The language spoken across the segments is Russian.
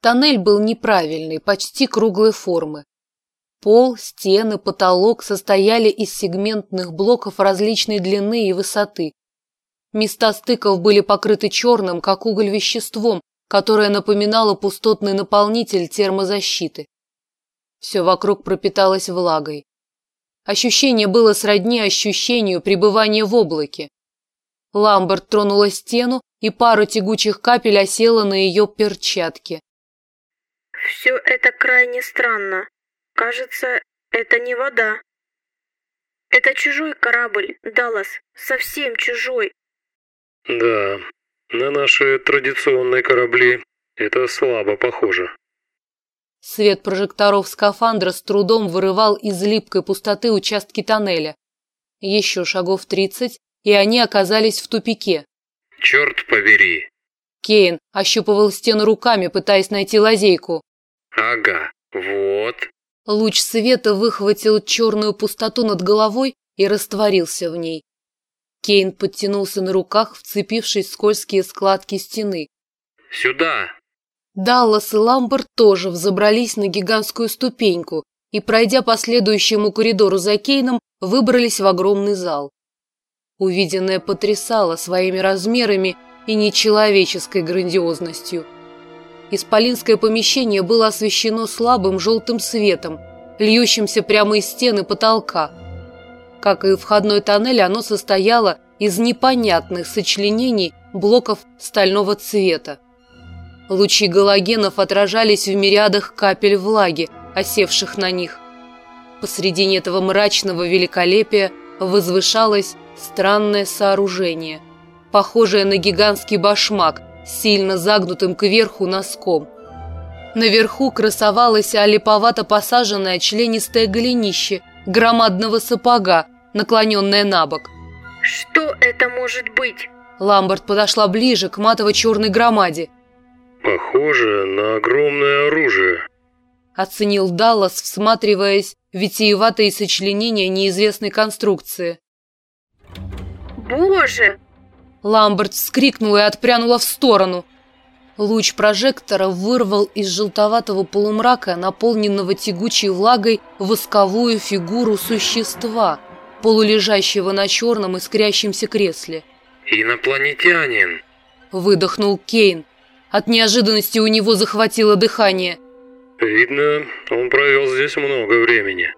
Тоннель был неправильный, почти круглой формы. Пол, стены, потолок состояли из сегментных блоков различной длины и высоты. Места стыков были покрыты черным, как уголь, веществом, которое напоминало пустотный наполнитель термозащиты. Все вокруг пропиталось влагой. Ощущение было сродни ощущению пребывания в облаке. Ламберт тронула стену, и пара тягучих капель осела на ее перчатки. «Все это крайне странно. Кажется, это не вода. Это чужой корабль, Даллас, совсем чужой. Да, на наши традиционные корабли это слабо похоже. Свет прожекторов скафандра с трудом вырывал из липкой пустоты участки тоннеля. Еще шагов тридцать, и они оказались в тупике. Черт побери! Кейн ощупывал стену руками, пытаясь найти лазейку. Ага, вот. Луч света выхватил черную пустоту над головой и растворился в ней. Кейн подтянулся на руках, вцепившись в скользкие складки стены. «Сюда!» Даллас и Ламберт тоже взобрались на гигантскую ступеньку и, пройдя по следующему коридору за Кейном, выбрались в огромный зал. Увиденное потрясало своими размерами и нечеловеческой грандиозностью – Исполинское помещение было освещено слабым желтым светом, льющимся прямо из стены потолка. Как и входной тоннель, оно состояло из непонятных сочленений блоков стального цвета. Лучи галогенов отражались в мириадах капель влаги, осевших на них. Посредине этого мрачного великолепия возвышалось странное сооружение, похожее на гигантский башмак, сильно загнутым кверху носком. Наверху красовалось олиповато посаженное членистое голенище громадного сапога, наклоненное на бок. «Что это может быть?» Ламберт подошла ближе к матово-черной громаде. «Похоже на огромное оружие», — оценил Даллас, всматриваясь в витиеватые сочленения неизвестной конструкции. «Боже!» Ламберт вскрикнула и отпрянула в сторону. Луч прожектора вырвал из желтоватого полумрака, наполненного тягучей влагой, восковую фигуру существа, полулежащего на черном искрящемся кресле. «Инопланетянин!» – выдохнул Кейн. От неожиданности у него захватило дыхание. «Видно, он провел здесь много времени.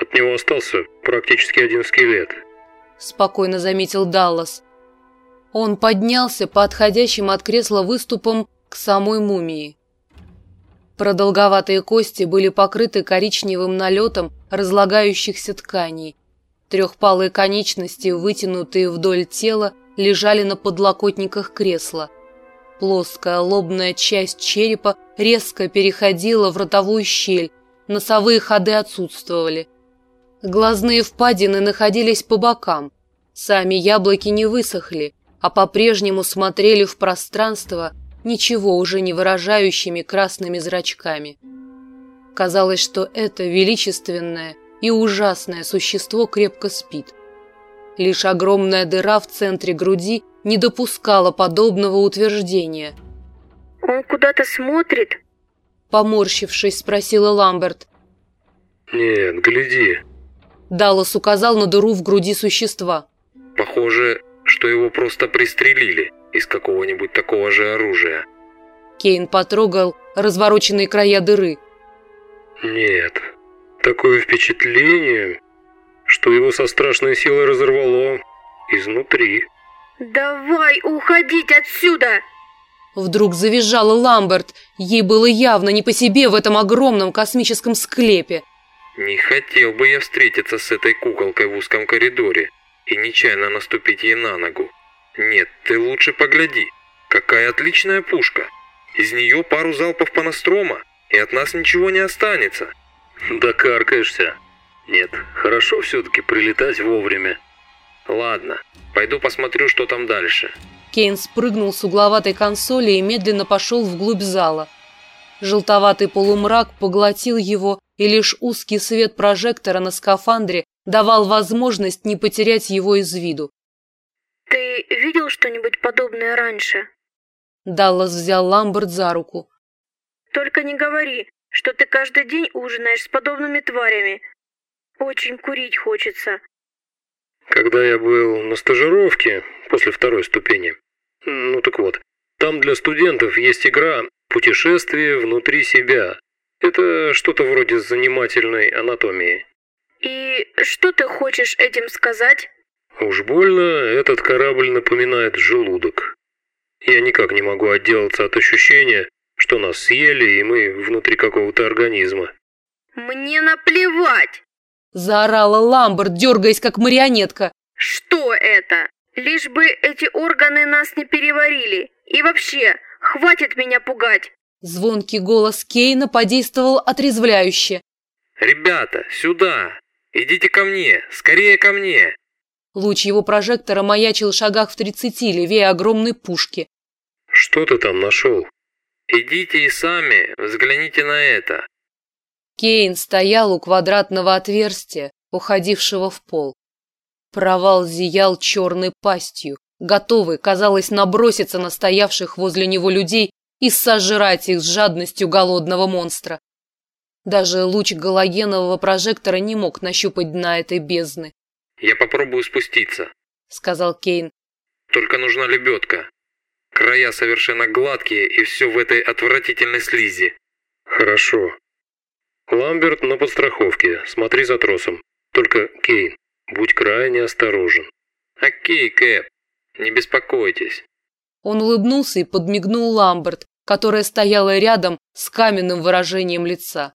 От него остался практически один скелет», – спокойно заметил Даллас. Он поднялся по отходящим от кресла выступам к самой мумии. Продолговатые кости были покрыты коричневым налетом разлагающихся тканей. Трехпалые конечности, вытянутые вдоль тела, лежали на подлокотниках кресла. Плоская лобная часть черепа резко переходила в ротовую щель, носовые ходы отсутствовали. Глазные впадины находились по бокам. Сами яблоки не высохли, а по-прежнему смотрели в пространство ничего уже не выражающими красными зрачками. Казалось, что это величественное и ужасное существо крепко спит. Лишь огромная дыра в центре груди не допускала подобного утверждения. «Он куда-то смотрит?» Поморщившись, спросила Ламберт. «Нет, гляди». Даллас указал на дыру в груди существа. «Похоже, что его просто пристрелили из какого-нибудь такого же оружия. Кейн потрогал развороченные края дыры. Нет, такое впечатление, что его со страшной силой разорвало изнутри. «Давай уходить отсюда!» Вдруг завизжала Ламберт. Ей было явно не по себе в этом огромном космическом склепе. «Не хотел бы я встретиться с этой куколкой в узком коридоре», и нечаянно наступить ей на ногу. Нет, ты лучше погляди. Какая отличная пушка. Из нее пару залпов по настрома, и от нас ничего не останется. Докаркаешься. Нет, хорошо все-таки прилетать вовремя. Ладно, пойду посмотрю, что там дальше. Кейн спрыгнул с угловатой консоли и медленно пошел вглубь зала. Желтоватый полумрак поглотил его, и лишь узкий свет прожектора на скафандре давал возможность не потерять его из виду. «Ты видел что-нибудь подобное раньше?» Даллас взял Ламберт за руку. Только не говори, что ты каждый день ужинаешь с подобными тварями. Очень курить хочется. Когда я был на стажировке после второй ступени, ну так вот, там для студентов есть игра «Путешествие внутри себя». Это что-то вроде занимательной анатомии. И что ты хочешь этим сказать? Уж больно этот корабль напоминает желудок. Я никак не могу отделаться от ощущения, что нас съели, и мы внутри какого-то организма. Мне наплевать! Заорала Ламберт, дергаясь как марионетка. Что это? Лишь бы эти органы нас не переварили. И вообще, хватит меня пугать. Звонкий голос Кейна подействовал отрезвляюще. «Ребята, сюда! Идите ко мне! Скорее ко мне!» Луч его прожектора маячил в шагах в тридцати, левее огромной пушки. Что ты там нашел? Идите и сами взгляните на это. Кейн стоял у квадратного отверстия, уходившего в пол. Провал зиял черной пастью, готовый, казалось, наброситься на стоявших возле него людей и сожрать их с жадностью голодного монстра. Даже луч галогенового прожектора не мог нащупать дна этой бездны. «Я попробую спуститься», — сказал Кейн. «Только нужна лебедка. Края совершенно гладкие, и все в этой отвратительной слизи». «Хорошо. Ламберт на подстраховке. Смотри за тросом. Только, Кейн, будь крайне осторожен». «Окей, Кэп, не беспокойтесь». Он улыбнулся и подмигнул Ламберт, которая стояла рядом с каменным выражением лица.